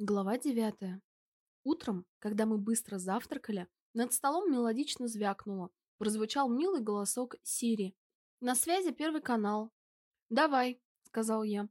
Глава 9. Утром, когда мы быстро завтракали, над столом мелодично звякнуло. Прозвучал милый голосок Сири. «На связи Первый канал». «Давай», — сказал я.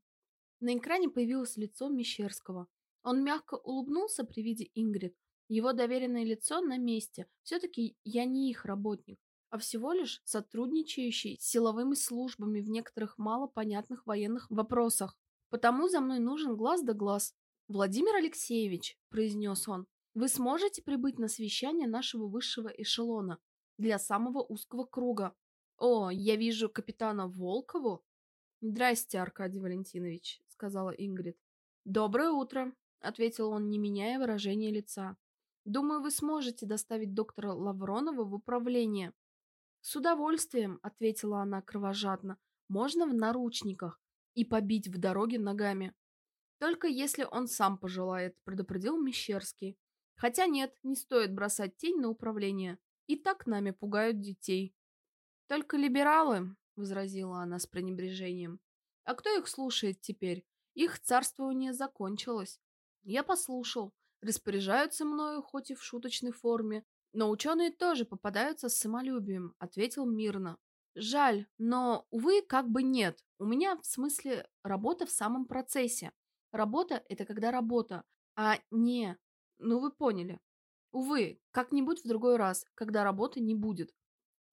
На экране появилось лицо Мещерского. Он мягко улыбнулся при виде Ингрид. Его доверенное лицо на месте. Все-таки я не их работник, а всего лишь сотрудничающий с силовыми службами в некоторых малопонятных военных вопросах. Потому за мной нужен глаз да глаз. «Владимир Алексеевич», — произнес он, — «вы сможете прибыть на совещание нашего высшего эшелона для самого узкого круга. О, я вижу капитана Волкову». «Здрасте, Аркадий Валентинович», — сказала Ингрид. «Доброе утро», — ответил он, не меняя выражения лица. «Думаю, вы сможете доставить доктора Лавронова в управление». «С удовольствием», — ответила она кровожадно. «Можно в наручниках и побить в дороге ногами». Только если он сам пожелает, предупредил Мещерский. Хотя нет, не стоит бросать тень на управление. И так нами пугают детей. Только либералы, возразила она с пренебрежением. А кто их слушает теперь? Их царствование закончилось. Я послушал. Распоряжаются мною, хоть и в шуточной форме. Но ученые тоже попадаются с самолюбием, ответил мирно. Жаль, но, увы, как бы нет. У меня, в смысле, работа в самом процессе. Работа – это когда работа, а не... Ну, вы поняли. Увы, как-нибудь в другой раз, когда работы не будет.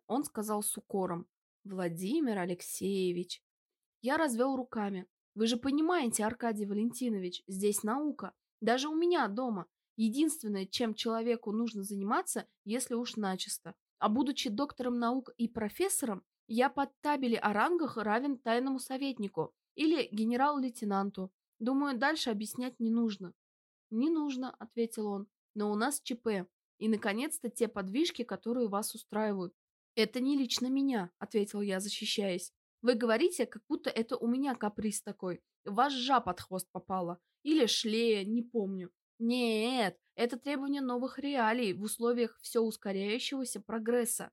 Он сказал с укором. Владимир Алексеевич. Я развел руками. Вы же понимаете, Аркадий Валентинович, здесь наука. Даже у меня дома. Единственное, чем человеку нужно заниматься, если уж начисто. А будучи доктором наук и профессором, я под табели о рангах равен тайному советнику или генерал-лейтенанту. Думаю, дальше объяснять не нужно. Не нужно, ответил он. Но у нас ЧП. И, наконец-то, те подвижки, которые вас устраивают. Это не лично меня, ответил я, защищаясь. Вы говорите, как будто это у меня каприз такой. Ваш жа под хвост попала. Или шлея, не помню. Нет, это требование новых реалий в условиях все ускоряющегося прогресса.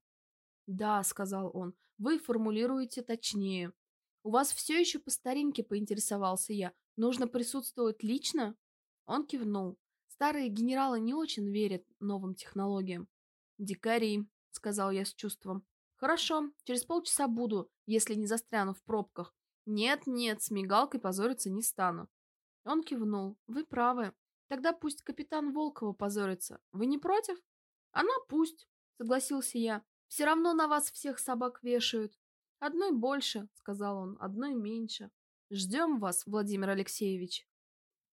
Да, сказал он, вы формулируете точнее. У вас все еще по старинке поинтересовался я. Нужно присутствовать лично? Он кивнул. Старые генералы не очень верят новым технологиям. Дикари, сказал я с чувством. Хорошо, через полчаса буду, если не застряну в пробках. Нет-нет, с мигалкой позориться не стану. Он кивнул. Вы правы. Тогда пусть капитан Волкова позорится. Вы не против? Она пусть, согласился я. Все равно на вас всех собак вешают. Одной больше, сказал он, одной меньше. Ждем вас, Владимир Алексеевич.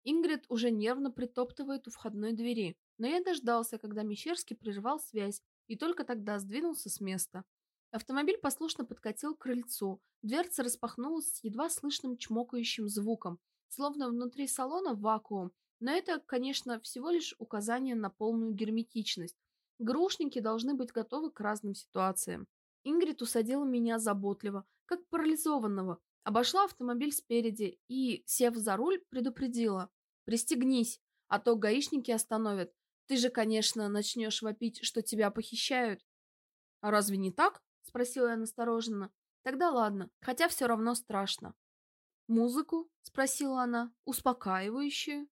Ингрид уже нервно притоптывает у входной двери, но я дождался, когда Мещерский прервал связь, и только тогда сдвинулся с места. Автомобиль послушно подкатил к крыльцу, дверца распахнулась с едва слышным чмокающим звуком, словно внутри салона вакуум, но это, конечно, всего лишь указание на полную герметичность. Грушники должны быть готовы к разным ситуациям. Ингрид усадила меня заботливо, как парализованного, Обошла автомобиль спереди и, сев за руль, предупредила. «Пристегнись, а то гаишники остановят. Ты же, конечно, начнешь вопить, что тебя похищают». «А разве не так?» – спросила я настороженно. «Тогда ладно, хотя все равно страшно». «Музыку?» – спросила она. «Успокаивающую?»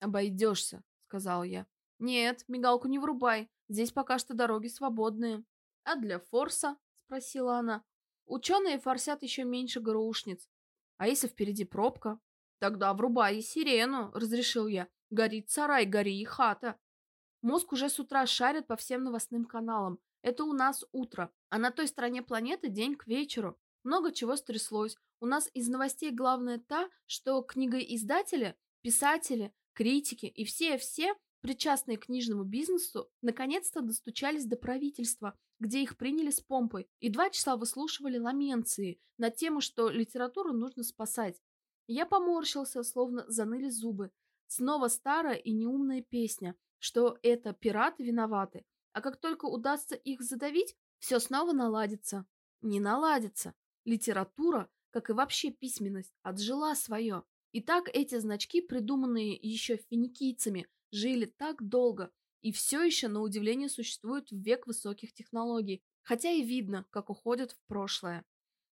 «Обойдешься», – сказал я. «Нет, мигалку не врубай. Здесь пока что дороги свободные». «А для форса?» – спросила она. Ученые форсят еще меньше гаушниц. А если впереди пробка? Тогда врубай и сирену, разрешил я. Горит сарай, гори и хата. Мозг уже с утра шарит по всем новостным каналам. Это у нас утро, а на той стороне планеты день к вечеру. Много чего стряслось. У нас из новостей главное та, что книгоиздатели, писатели, критики и все-все причастные к книжному бизнесу, наконец-то достучались до правительства, где их приняли с помпой, и два часа выслушивали ламенции на тему, что литературу нужно спасать. Я поморщился, словно заныли зубы. Снова старая и неумная песня, что это пираты виноваты, а как только удастся их задавить, все снова наладится. Не наладится. Литература, как и вообще письменность, отжила свое. И так эти значки, придуманные еще финикийцами, жили так долго и все еще, на удивление, существуют в век высоких технологий, хотя и видно, как уходят в прошлое.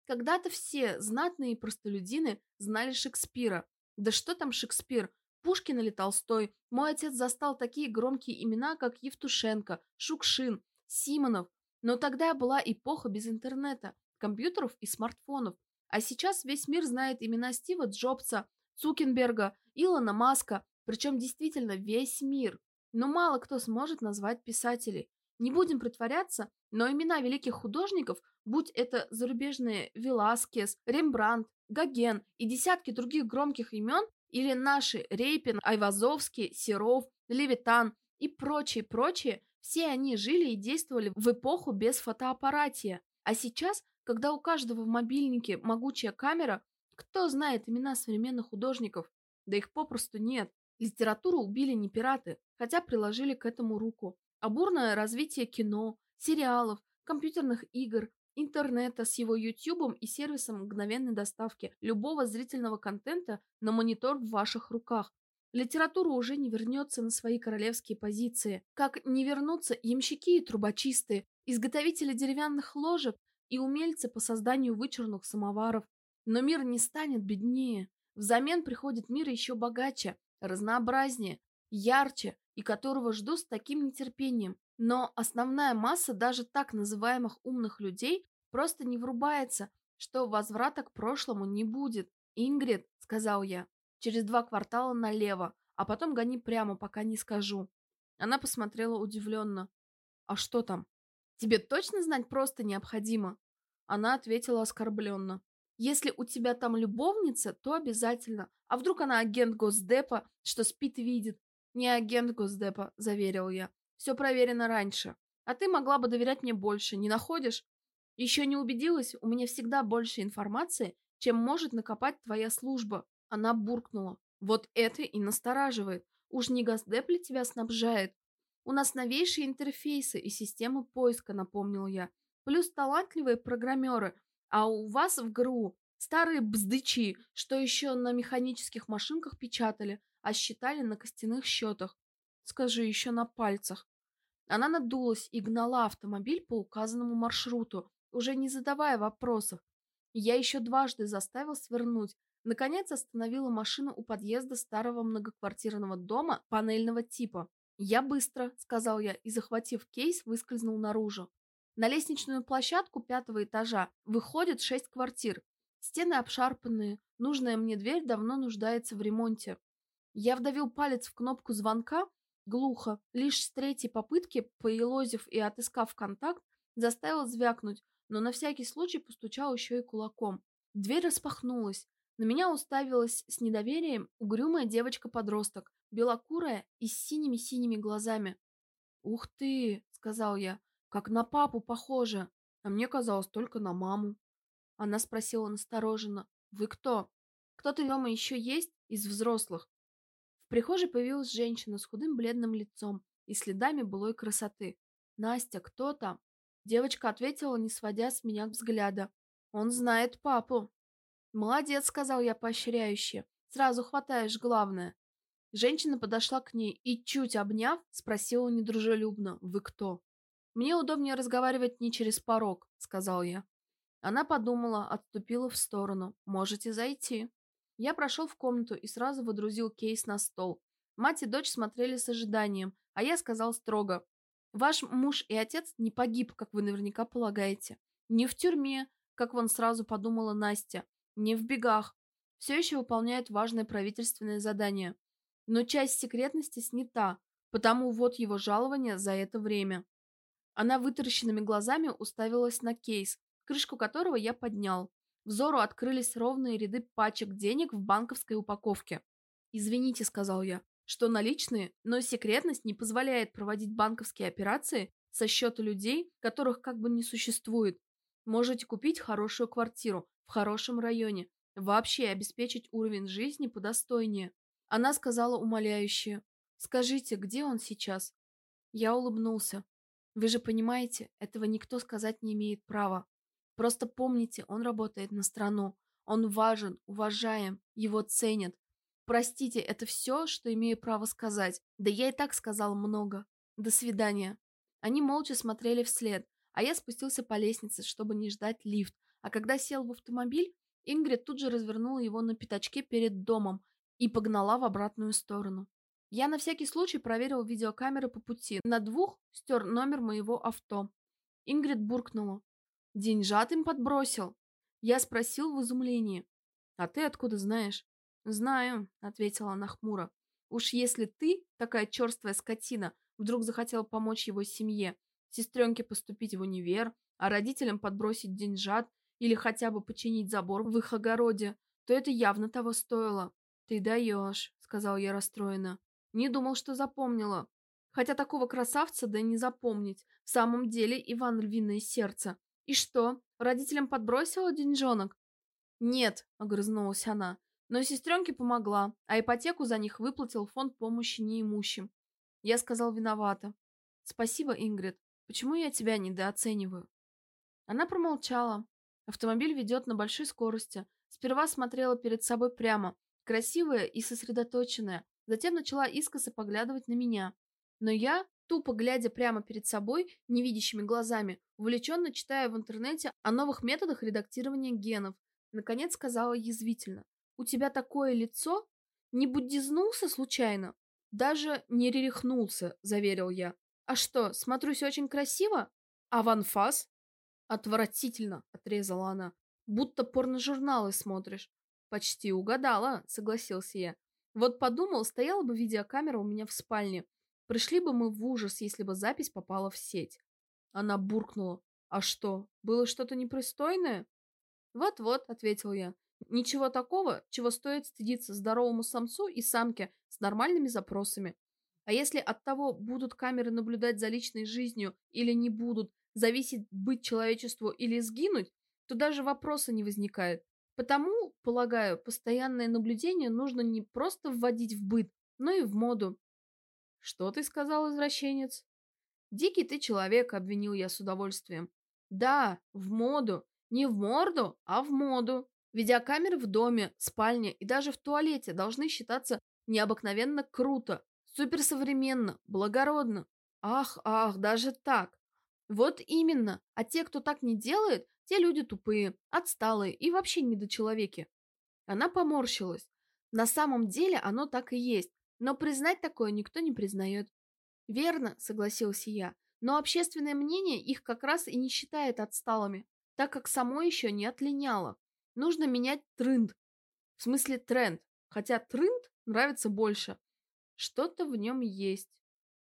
Когда-то все знатные простолюдины знали Шекспира. Да что там Шекспир? Пушкин или Толстой. Мой отец застал такие громкие имена, как Евтушенко, Шукшин, Симонов. Но тогда была эпоха без интернета, компьютеров и смартфонов. А сейчас весь мир знает имена Стива Джобса, Цукенберга, Илона Маска, причем действительно весь мир. Но мало кто сможет назвать писателей. Не будем притворяться, но имена великих художников, будь это зарубежные Веласкес, Рембрандт, Гоген и десятки других громких имен, или наши Рейпин, Айвазовский, Серов, Левитан и прочие-прочие, все они жили и действовали в эпоху без фотоаппаратия. А сейчас, когда у каждого в мобильнике могучая камера, кто знает имена современных художников? Да их попросту нет. Литературу убили не пираты, хотя приложили к этому руку. А бурное развитие кино, сериалов, компьютерных игр, интернета с его ютубом и сервисом мгновенной доставки любого зрительного контента на монитор в ваших руках. Литература уже не вернется на свои королевские позиции. Как не вернутся ямщики и трубочисты, изготовители деревянных ложек и умельцы по созданию вычурных самоваров. Но мир не станет беднее. Взамен приходит мир еще богаче, разнообразнее, ярче и которого жду с таким нетерпением. Но основная масса даже так называемых умных людей просто не врубается, что возврата к прошлому не будет. «Ингрид», — сказал я, — «через два квартала налево, а потом гони прямо, пока не скажу». Она посмотрела удивленно. «А что там? Тебе точно знать просто необходимо?» Она ответила оскорбленно. «Если у тебя там любовница, то обязательно. А вдруг она агент Госдепа, что спит видит?» «Не агент Госдепа», — заверил я. Все проверено раньше. А ты могла бы доверять мне больше, не находишь? Еще не убедилась, у меня всегда больше информации, чем может накопать твоя служба. Она буркнула. Вот это и настораживает. Уж не Газдеп ли тебя снабжает? У нас новейшие интерфейсы и системы поиска, напомнил я. Плюс талантливые программеры. А у вас в ГРУ старые бздычи, что еще на механических машинках печатали, а считали на костяных счетах. Скажи, еще на пальцах. Она надулась и гнала автомобиль по указанному маршруту, уже не задавая вопросов. Я еще дважды заставил свернуть. Наконец остановила машину у подъезда старого многоквартирного дома панельного типа. «Я быстро», — сказал я, и, захватив кейс, выскользнул наружу. На лестничную площадку пятого этажа выходит шесть квартир. Стены обшарпанные, нужная мне дверь давно нуждается в ремонте. Я вдавил палец в кнопку звонка, Глухо, лишь с третьей попытки, поелозив и отыскав контакт, заставил звякнуть, но на всякий случай постучал еще и кулаком. Дверь распахнулась. На меня уставилась с недоверием угрюмая девочка-подросток, белокурая и с синими-синими глазами. «Ух ты!» — сказал я. «Как на папу похоже!» А мне казалось только на маму. Она спросила настороженно. «Вы кто? Кто-то дома еще есть из взрослых?» В прихожей появилась женщина с худым бледным лицом и следами былой красоты. «Настя, кто там?» Девочка ответила, не сводя с меня взгляда. «Он знает папу». «Молодец», — сказал я поощряюще. «Сразу хватаешь главное». Женщина подошла к ней и, чуть обняв, спросила недружелюбно, «Вы кто?» «Мне удобнее разговаривать не через порог», — сказал я. Она подумала, отступила в сторону. «Можете зайти». Я прошел в комнату и сразу водрузил кейс на стол. Мать и дочь смотрели с ожиданием, а я сказал строго. Ваш муж и отец не погиб, как вы наверняка полагаете. Не в тюрьме, как вон сразу подумала Настя. Не в бегах. Все еще выполняет важное правительственное задание. Но часть секретности снята, потому вот его жалование за это время. Она вытаращенными глазами уставилась на кейс, крышку которого я поднял. Взору открылись ровные ряды пачек денег в банковской упаковке. «Извините», — сказал я, — «что наличные, но секретность не позволяет проводить банковские операции со счета людей, которых как бы не существует. Можете купить хорошую квартиру в хорошем районе, вообще обеспечить уровень жизни подостойнее». Она сказала умоляюще, «Скажите, где он сейчас?» Я улыбнулся. «Вы же понимаете, этого никто сказать не имеет права. Просто помните, он работает на страну. Он важен, уважаем, его ценят. Простите, это все, что имею право сказать. Да я и так сказал много. До свидания. Они молча смотрели вслед, а я спустился по лестнице, чтобы не ждать лифт. А когда сел в автомобиль, Ингрид тут же развернула его на пятачке перед домом и погнала в обратную сторону. Я на всякий случай проверил видеокамеры по пути. На двух стер номер моего авто. Ингрид буркнула. Деньжат им подбросил. Я спросил в изумлении. А ты откуда знаешь? Знаю, ответила она хмуро. Уж если ты, такая черствая скотина, вдруг захотел помочь его семье, сестренке поступить в универ, а родителям подбросить деньжат или хотя бы починить забор в их огороде, то это явно того стоило. «Ты даешь», — сказал я расстроенно. «Не думал, что запомнила. Хотя такого красавца да не запомнить. В самом деле Иван львиное сердце. И что, родителям подбросила деньжонок?» «Нет», — огрызнулась она. «Но сестренке помогла, а ипотеку за них выплатил фонд помощи неимущим». Я сказал виновата. «Спасибо, Ингрид. Почему я тебя недооцениваю?» Она промолчала. Автомобиль ведет на большой скорости. Сперва смотрела перед собой прямо, красивая и сосредоточенная, затем начала искоса поглядывать на меня. Но я, тупо глядя прямо перед собой, невидящими глазами, увлеченно читая в интернете о новых методах редактирования генов, наконец сказала язвительно. «У тебя такое лицо? Не буддизнулся случайно?» «Даже не рерихнулся», — заверил я. «А что, смотрюсь очень красиво? А ванфас?» «Отвратительно», — отрезала она. «Будто порножурналы смотришь». «Почти угадала», — согласился я. «Вот подумал, стояла бы видеокамера у меня в спальне. Пришли бы мы в ужас, если бы запись попала в сеть». Она буркнула. «А что, было что-то непристойное?» «Вот-вот», — ответил я. «Ничего такого, чего стоит стыдиться здоровому самцу и самке с нормальными запросами. А если от того, будут камеры наблюдать за личной жизнью или не будут, зависит быть человечеству или сгинуть, то даже вопроса не возникает. Потому, полагаю, постоянное наблюдение нужно не просто вводить в быт, но и в моду. Что ты сказал, извращенец? Дикий ты человек, обвинил я с удовольствием. Да, в моду. Не в морду, а в моду. Видеокамеры в доме, спальне и даже в туалете должны считаться необыкновенно круто, суперсовременно, благородно. Ах, ах, даже так. Вот именно. А те, кто так не делает, те люди тупые, отсталые и вообще недочеловеки. Она поморщилась. На самом деле оно так и есть, но признать такое никто не признает. Верно, согласился я, но общественное мнение их как раз и не считает отсталыми, так как само еще не отлиняло. Нужно менять тренд. В смысле тренд, хотя тренд нравится больше. Что-то в нем есть.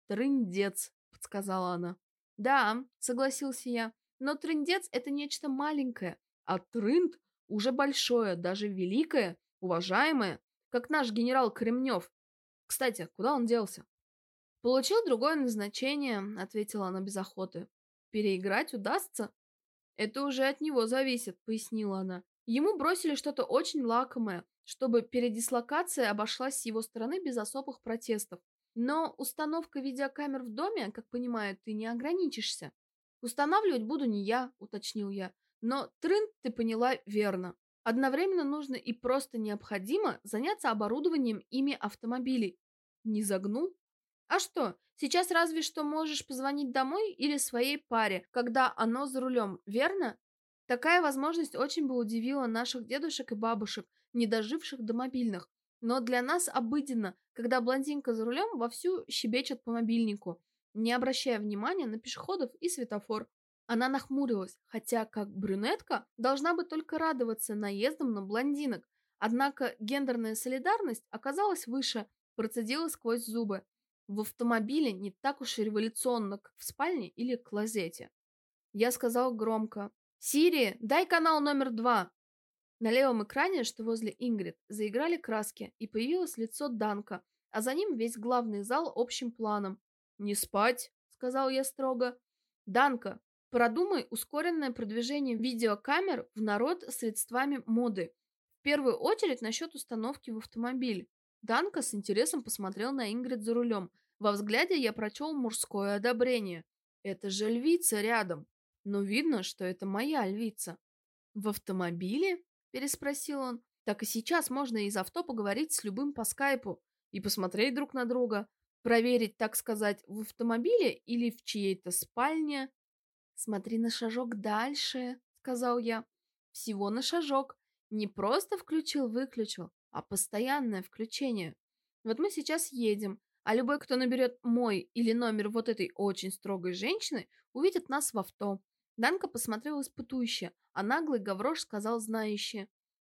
Трындец, подсказала она. Да, согласился я, но трындец – это нечто маленькое, а трынд уже большое, даже великое, уважаемое, как наш генерал Кремнев. Кстати, куда он делся? Получил другое назначение, ответила она без охоты. Переиграть удастся? Это уже от него зависит, пояснила она. Ему бросили что-то очень лакомое, чтобы передислокация обошлась с его стороны без особых протестов. Но установка видеокамер в доме, как понимаю, ты не ограничишься. Устанавливать буду не я, уточнил я. Но тренд ты поняла верно. Одновременно нужно и просто необходимо заняться оборудованием ими автомобилей. Не загнул? А что, сейчас разве что можешь позвонить домой или своей паре, когда оно за рулем, верно? Такая возможность очень бы удивила наших дедушек и бабушек, не доживших до мобильных. Но для нас обыденно, когда блондинка за рулем вовсю щебечет по мобильнику, не обращая внимания на пешеходов и светофор. Она нахмурилась, хотя как брюнетка должна бы только радоваться наездом на блондинок. Однако гендерная солидарность оказалась выше, процедила сквозь зубы. В автомобиле не так уж и революционно, как в спальне или клозете. Я сказал громко. «Сири, дай канал номер два!» На левом экране, что возле Ингрид, заиграли краски, и появилось лицо Данка, а за ним весь главный зал общим планом. «Не спать», — сказал я строго. «Данка, продумай ускоренное продвижение видеокамер в народ средствами моды. В первую очередь насчет установки в автомобиль». Данка с интересом посмотрел на Ингрид за рулем. Во взгляде я прочел мужское одобрение. «Это же львица рядом. Но видно, что это моя львица». «В автомобиле?» переспросил он. Так и сейчас можно из авто поговорить с любым по скайпу и посмотреть друг на друга, проверить, так сказать, в автомобиле или в чьей-то спальне. Смотри на шажок дальше, сказал я. Всего на шажок. Не просто включил-выключил, а постоянное включение. Вот мы сейчас едем, а любой, кто наберет мой или номер вот этой очень строгой женщины, увидит нас в авто. Данка посмотрел испытующе, а наглый Гаврош сказал знающе.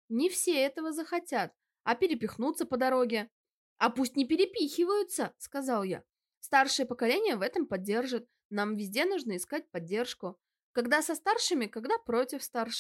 Не все этого захотят, а перепихнуться по дороге. А пусть не перепихиваются, сказал я. Старшее поколение в этом поддержит. Нам везде нужно искать поддержку. Когда со старшими, когда против старших.